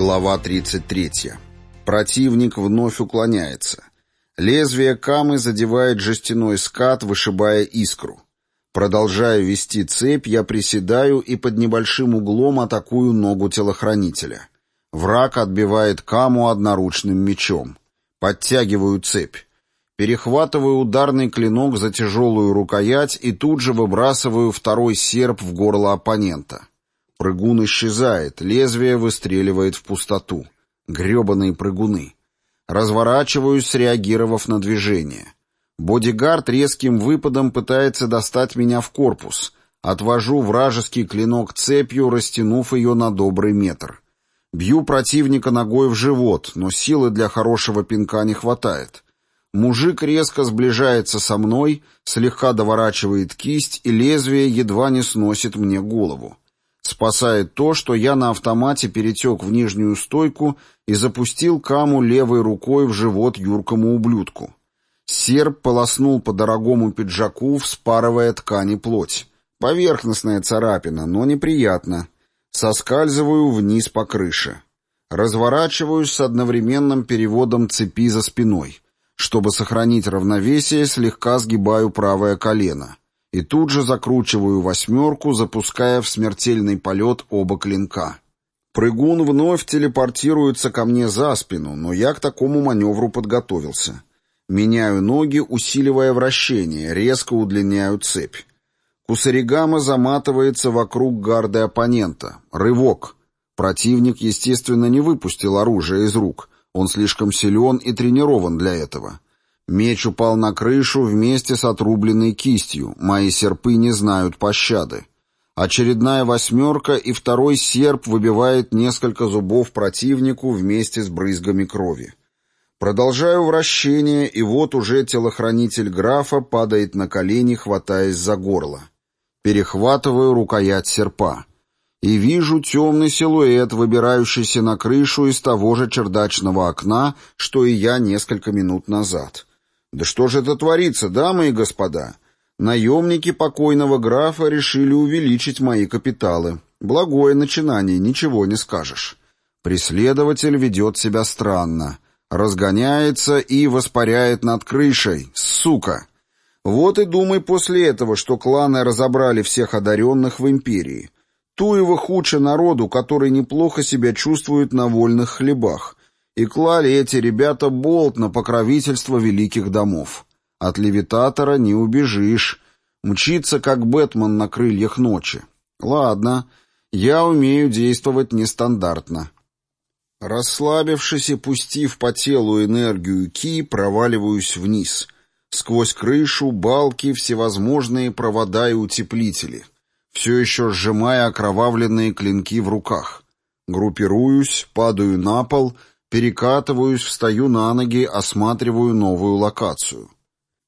Глава 33. Противник вновь уклоняется. Лезвие камы задевает жестяной скат, вышибая искру. Продолжая вести цепь, я приседаю и под небольшим углом атакую ногу телохранителя. Враг отбивает каму одноручным мечом. Подтягиваю цепь. Перехватываю ударный клинок за тяжелую рукоять и тут же выбрасываю второй серп в горло оппонента. Прыгун исчезает, лезвие выстреливает в пустоту. Гребаные прыгуны. Разворачиваюсь, среагировав на движение. Бодигард резким выпадом пытается достать меня в корпус. Отвожу вражеский клинок цепью, растянув ее на добрый метр. Бью противника ногой в живот, но силы для хорошего пинка не хватает. Мужик резко сближается со мной, слегка доворачивает кисть, и лезвие едва не сносит мне голову. Спасает то, что я на автомате перетек в нижнюю стойку и запустил каму левой рукой в живот юркому ублюдку. Серб полоснул по дорогому пиджаку, вспарывая ткани плоть. Поверхностная царапина, но неприятно. Соскальзываю вниз по крыше. Разворачиваюсь с одновременным переводом цепи за спиной. Чтобы сохранить равновесие, слегка сгибаю правое колено и тут же закручиваю восьмерку, запуская в смертельный полет оба клинка. Прыгун вновь телепортируется ко мне за спину, но я к такому маневру подготовился. Меняю ноги, усиливая вращение, резко удлиняю цепь. Кусаригама заматывается вокруг гарды оппонента. Рывок. Противник, естественно, не выпустил оружие из рук. Он слишком силен и тренирован для этого. Меч упал на крышу вместе с отрубленной кистью. Мои серпы не знают пощады. Очередная восьмерка и второй серп выбивает несколько зубов противнику вместе с брызгами крови. Продолжаю вращение, и вот уже телохранитель графа падает на колени, хватаясь за горло. Перехватываю рукоять серпа. И вижу темный силуэт, выбирающийся на крышу из того же чердачного окна, что и я несколько минут назад. Да что же это творится, дамы и господа? Наемники покойного графа решили увеличить мои капиталы. Благое начинание, ничего не скажешь. Преследователь ведет себя странно. Разгоняется и воспаряет над крышей. Сука! Вот и думай после этого, что кланы разобрали всех одаренных в империи. Туева хуча народу, который неплохо себя чувствует на вольных хлебах, и клали эти ребята болт на покровительство великих домов. От левитатора не убежишь. Мчится, как Бэтмен на крыльях ночи. Ладно, я умею действовать нестандартно. Расслабившись и пустив по телу энергию ки, проваливаюсь вниз. Сквозь крышу, балки, всевозможные провода и утеплители. Все еще сжимая окровавленные клинки в руках. Группируюсь, падаю на пол — Перекатываюсь, встаю на ноги, осматриваю новую локацию.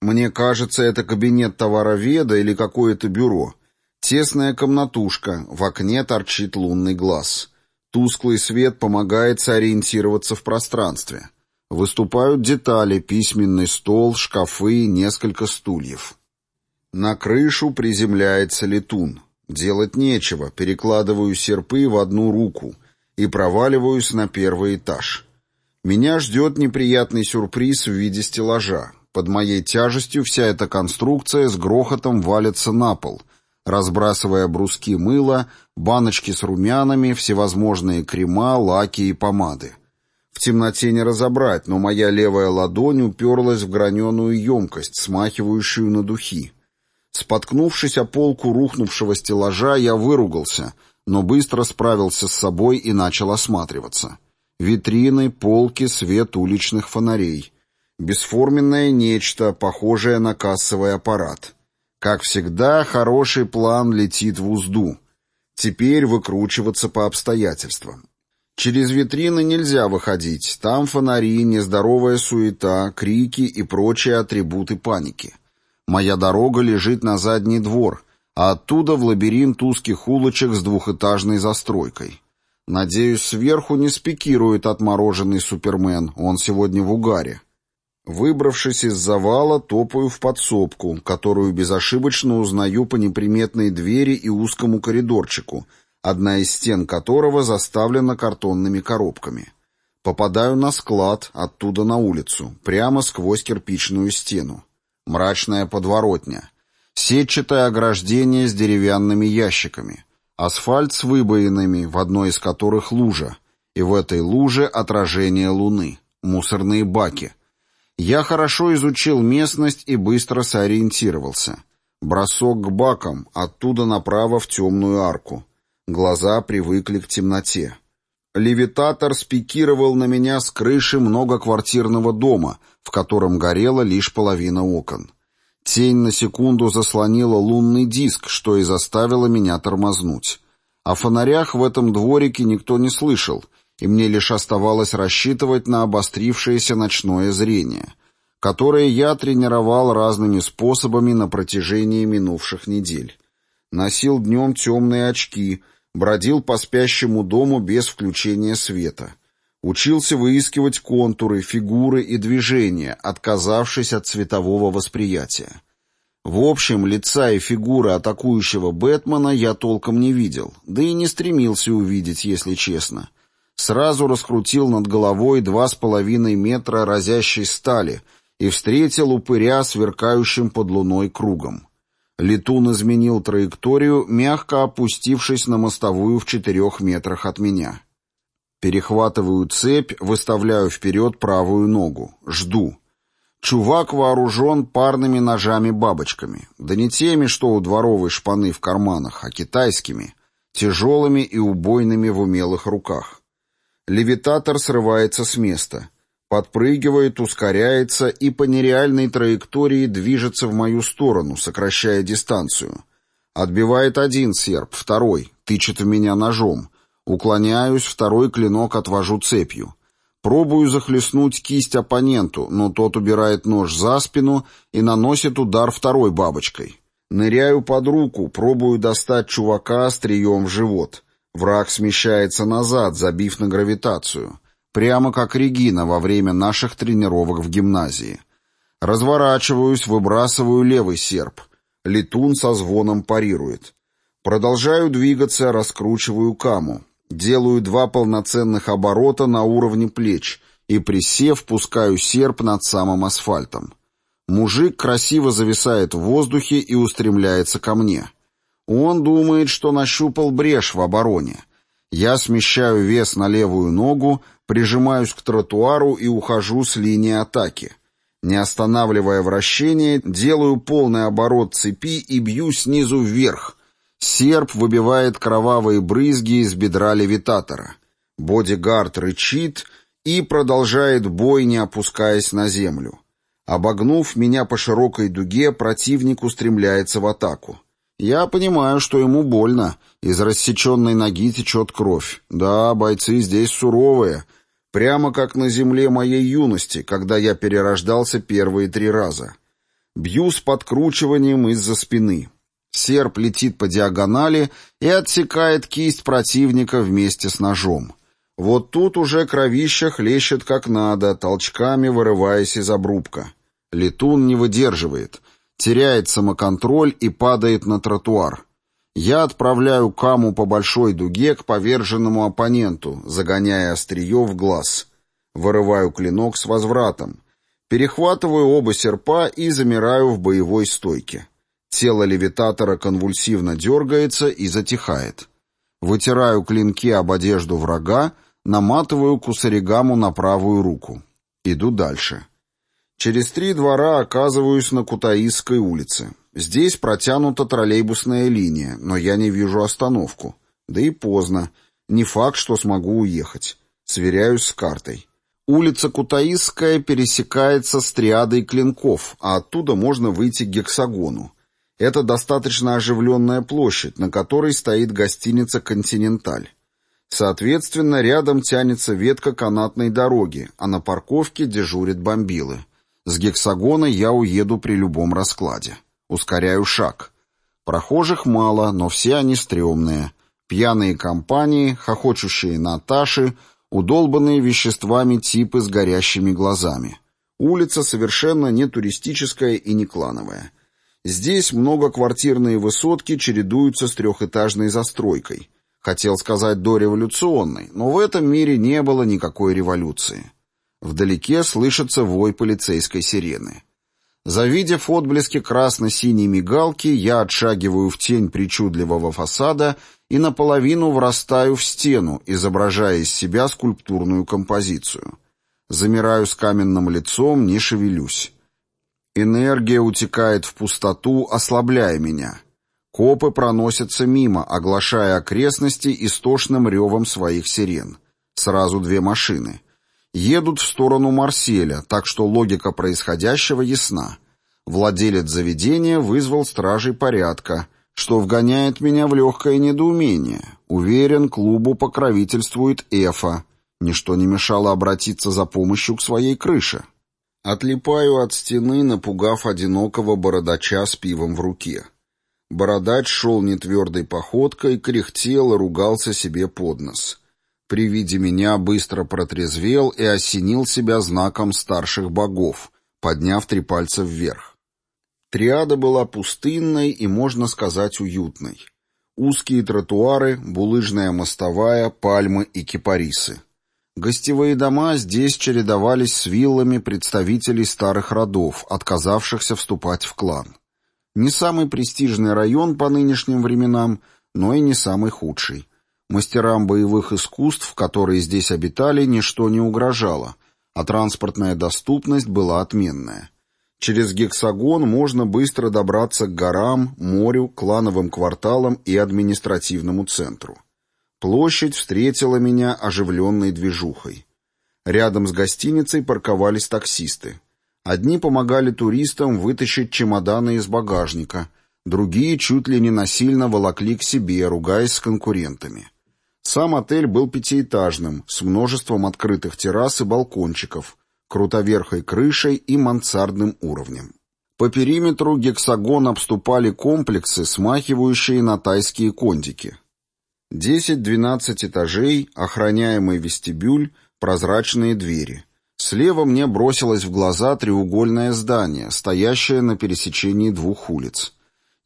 Мне кажется, это кабинет товароведа или какое-то бюро. Тесная комнатушка, в окне торчит лунный глаз. Тусклый свет помогает сориентироваться в пространстве. Выступают детали, письменный стол, шкафы, несколько стульев. На крышу приземляется летун. Делать нечего, перекладываю серпы в одну руку и проваливаюсь на первый этаж. Меня ждет неприятный сюрприз в виде стеллажа. Под моей тяжестью вся эта конструкция с грохотом валится на пол, разбрасывая бруски мыла, баночки с румянами, всевозможные крема, лаки и помады. В темноте не разобрать, но моя левая ладонь уперлась в граненую емкость, смахивающую на духи. Споткнувшись о полку рухнувшего стеллажа, я выругался, но быстро справился с собой и начал осматриваться. Витрины, полки, свет уличных фонарей. Бесформенное нечто, похожее на кассовый аппарат. Как всегда, хороший план летит в узду. Теперь выкручиваться по обстоятельствам. Через витрины нельзя выходить. Там фонари, нездоровая суета, крики и прочие атрибуты паники. Моя дорога лежит на задний двор, а оттуда в лабиринт узких улочек с двухэтажной застройкой. Надеюсь, сверху не спикирует отмороженный Супермен, он сегодня в угаре. Выбравшись из завала, топаю в подсобку, которую безошибочно узнаю по неприметной двери и узкому коридорчику, одна из стен которого заставлена картонными коробками. Попадаю на склад, оттуда на улицу, прямо сквозь кирпичную стену. Мрачная подворотня. Сетчатое ограждение с деревянными ящиками. Асфальт с выбоинами, в одной из которых лужа. И в этой луже отражение луны. Мусорные баки. Я хорошо изучил местность и быстро сориентировался. Бросок к бакам, оттуда направо в темную арку. Глаза привыкли к темноте. Левитатор спикировал на меня с крыши многоквартирного дома, в котором горела лишь половина окон. Тень на секунду заслонила лунный диск, что и заставило меня тормознуть. О фонарях в этом дворике никто не слышал, и мне лишь оставалось рассчитывать на обострившееся ночное зрение, которое я тренировал разными способами на протяжении минувших недель. Носил днем темные очки, бродил по спящему дому без включения света. Учился выискивать контуры, фигуры и движения, отказавшись от цветового восприятия. В общем, лица и фигуры атакующего Бэтмена я толком не видел, да и не стремился увидеть, если честно. Сразу раскрутил над головой два с половиной метра разящей стали и встретил упыря сверкающим под луной кругом. Летун изменил траекторию, мягко опустившись на мостовую в четырех метрах от меня. Перехватываю цепь, выставляю вперед правую ногу. Жду. Чувак вооружен парными ножами-бабочками. Да не теми, что у дворовой шпаны в карманах, а китайскими, тяжелыми и убойными в умелых руках. Левитатор срывается с места. Подпрыгивает, ускоряется и по нереальной траектории движется в мою сторону, сокращая дистанцию. Отбивает один серп, второй, тычет в меня ножом. Уклоняюсь, второй клинок отвожу цепью. Пробую захлестнуть кисть оппоненту, но тот убирает нож за спину и наносит удар второй бабочкой. Ныряю под руку, пробую достать чувака острием в живот. Враг смещается назад, забив на гравитацию. Прямо как Регина во время наших тренировок в гимназии. Разворачиваюсь, выбрасываю левый серп. Летун со звоном парирует. Продолжаю двигаться, раскручиваю каму. Делаю два полноценных оборота на уровне плеч и, присев, пускаю серп над самым асфальтом. Мужик красиво зависает в воздухе и устремляется ко мне. Он думает, что нащупал брешь в обороне. Я смещаю вес на левую ногу, прижимаюсь к тротуару и ухожу с линии атаки. Не останавливая вращение, делаю полный оборот цепи и бью снизу вверх. Серп выбивает кровавые брызги из бедра левитатора. Бодигард рычит и продолжает бой, не опускаясь на землю. Обогнув меня по широкой дуге, противник устремляется в атаку. Я понимаю, что ему больно. Из рассеченной ноги течет кровь. Да, бойцы здесь суровые. Прямо как на земле моей юности, когда я перерождался первые три раза. Бью с подкручиванием из-за спины. Серп летит по диагонали и отсекает кисть противника вместе с ножом. Вот тут уже кровища хлещет как надо, толчками вырываясь из обрубка. Летун не выдерживает — теряет самоконтроль и падает на тротуар. Я отправляю каму по большой дуге к поверженному оппоненту, загоняя острие в глаз. Вырываю клинок с возвратом. Перехватываю оба серпа и замираю в боевой стойке. Тело левитатора конвульсивно дергается и затихает. Вытираю клинки об одежду врага, наматываю кусаригаму на правую руку. Иду дальше. Через три двора оказываюсь на Кутаисской улице. Здесь протянута троллейбусная линия, но я не вижу остановку. Да и поздно. Не факт, что смогу уехать. Сверяюсь с картой. Улица Кутаисская пересекается с триадой клинков, а оттуда можно выйти к гексагону. Это достаточно оживленная площадь, на которой стоит гостиница «Континенталь». Соответственно, рядом тянется ветка канатной дороги, а на парковке дежурят бомбилы. С гексагона я уеду при любом раскладе. Ускоряю шаг. Прохожих мало, но все они стрёмные. Пьяные компании, хохочущие Наташи, удолбанные веществами типы с горящими глазами. Улица совершенно не туристическая и не клановая. Здесь многоквартирные высотки чередуются с трехэтажной застройкой. Хотел сказать дореволюционной, но в этом мире не было никакой революции. Вдалеке слышится вой полицейской сирены. Завидев отблески красно-синей мигалки, я отшагиваю в тень причудливого фасада и наполовину врастаю в стену, изображая из себя скульптурную композицию. Замираю с каменным лицом, не шевелюсь. Энергия утекает в пустоту, ослабляя меня. Копы проносятся мимо, оглашая окрестности истошным ревом своих сирен. Сразу две машины. Едут в сторону Марселя, так что логика происходящего ясна. Владелец заведения вызвал стражей порядка, что вгоняет меня в легкое недоумение. Уверен, клубу покровительствует Эфа. Ничто не мешало обратиться за помощью к своей крыше. Отлипаю от стены, напугав одинокого бородача с пивом в руке. Бородач шел нетвердой походкой, кряхтел и ругался себе под нос. При виде меня быстро протрезвел и осенил себя знаком старших богов, подняв три пальца вверх. Триада была пустынной и, можно сказать, уютной. Узкие тротуары, булыжная мостовая, пальмы и кипарисы. Гостевые дома здесь чередовались с виллами представителей старых родов, отказавшихся вступать в клан. Не самый престижный район по нынешним временам, но и не самый худший. Мастерам боевых искусств, которые здесь обитали, ничто не угрожало, а транспортная доступность была отменная. Через гексагон можно быстро добраться к горам, морю, клановым кварталам и административному центру. Площадь встретила меня оживленной движухой. Рядом с гостиницей парковались таксисты. Одни помогали туристам вытащить чемоданы из багажника, другие чуть ли не насильно волокли к себе, ругаясь с конкурентами. Сам отель был пятиэтажным, с множеством открытых террас и балкончиков, крутоверхой крышей и мансардным уровнем. По периметру гексагон обступали комплексы, смахивающие на тайские кондики. 10-12 этажей, охраняемый вестибюль, прозрачные двери — Слева мне бросилось в глаза треугольное здание, стоящее на пересечении двух улиц.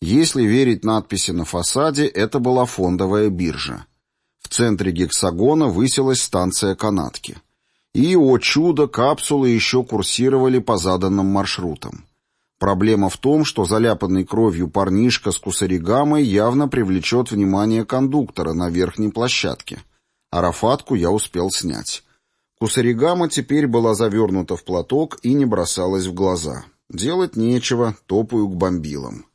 Если верить надписи на фасаде, это была фондовая биржа. В центре гексагона высилась станция канатки. И, о чудо, капсулы еще курсировали по заданным маршрутам. Проблема в том, что заляпанный кровью парнишка с кусаригамой явно привлечет внимание кондуктора на верхней площадке. Арафатку я успел снять. Кусаригама теперь была завернута в платок и не бросалась в глаза. Делать нечего, топаю к бомбилам.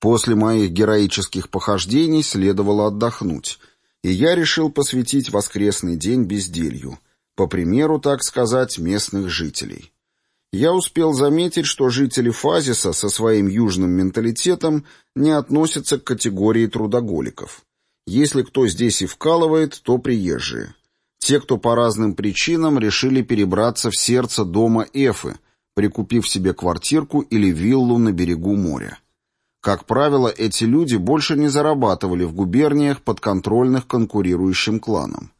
После моих героических похождений следовало отдохнуть, и я решил посвятить воскресный день безделью, по примеру, так сказать, местных жителей. Я успел заметить, что жители Фазиса со своим южным менталитетом не относятся к категории трудоголиков. Если кто здесь и вкалывает, то приезжие. Те, кто по разным причинам решили перебраться в сердце дома Эфы, прикупив себе квартирку или виллу на берегу моря. Как правило, эти люди больше не зарабатывали в губерниях подконтрольных конкурирующим кланам.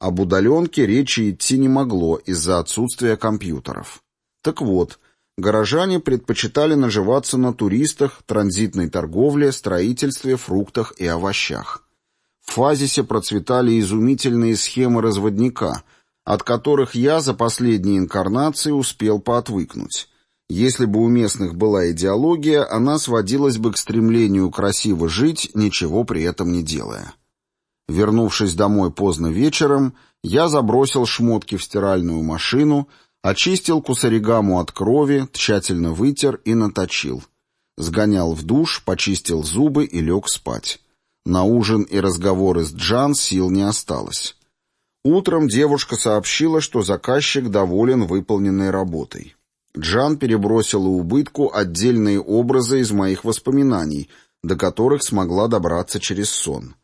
Об удаленке речи идти не могло из-за отсутствия компьютеров. Так вот, горожане предпочитали наживаться на туристах, транзитной торговле, строительстве, фруктах и овощах. В Фазисе процветали изумительные схемы разводника, от которых я за последние инкарнации успел поотвыкнуть. Если бы у местных была идеология, она сводилась бы к стремлению красиво жить, ничего при этом не делая. Вернувшись домой поздно вечером, я забросил шмотки в стиральную машину, очистил кусаригаму от крови, тщательно вытер и наточил. Сгонял в душ, почистил зубы и лег спать. На ужин и разговоры с Джан сил не осталось. Утром девушка сообщила, что заказчик доволен выполненной работой. Джан перебросила убытку отдельные образы из моих воспоминаний, до которых смогла добраться через сон.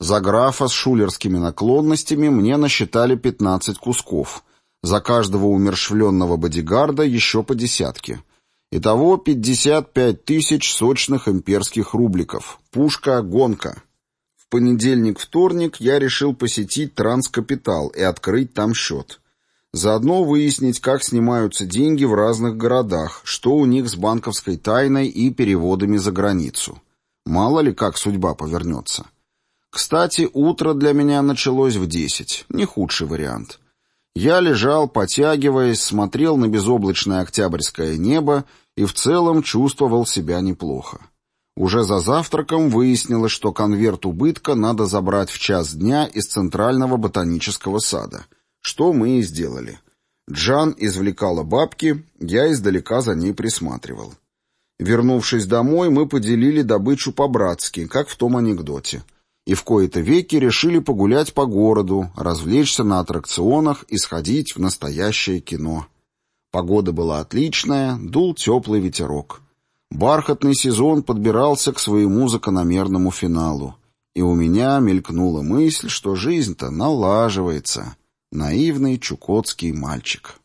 За графа с шулерскими наклонностями мне насчитали 15 кусков, за каждого умершвленного бодигарда еще по десятке. Итого 55 тысяч сочных имперских рубликов. Пушка, гонка. В понедельник-вторник я решил посетить Транскапитал и открыть там счет. Заодно выяснить, как снимаются деньги в разных городах, что у них с банковской тайной и переводами за границу. Мало ли как судьба повернется. Кстати, утро для меня началось в десять. Не худший вариант. Я лежал, потягиваясь, смотрел на безоблачное октябрьское небо и в целом чувствовал себя неплохо. Уже за завтраком выяснилось, что конверт убытка надо забрать в час дня из Центрального ботанического сада, что мы и сделали. Джан извлекала бабки, я издалека за ней присматривал. Вернувшись домой, мы поделили добычу по-братски, как в том анекдоте и в кои-то веки решили погулять по городу, развлечься на аттракционах и сходить в настоящее кино. Погода была отличная, дул теплый ветерок. Бархатный сезон подбирался к своему закономерному финалу. И у меня мелькнула мысль, что жизнь-то налаживается. Наивный чукотский мальчик.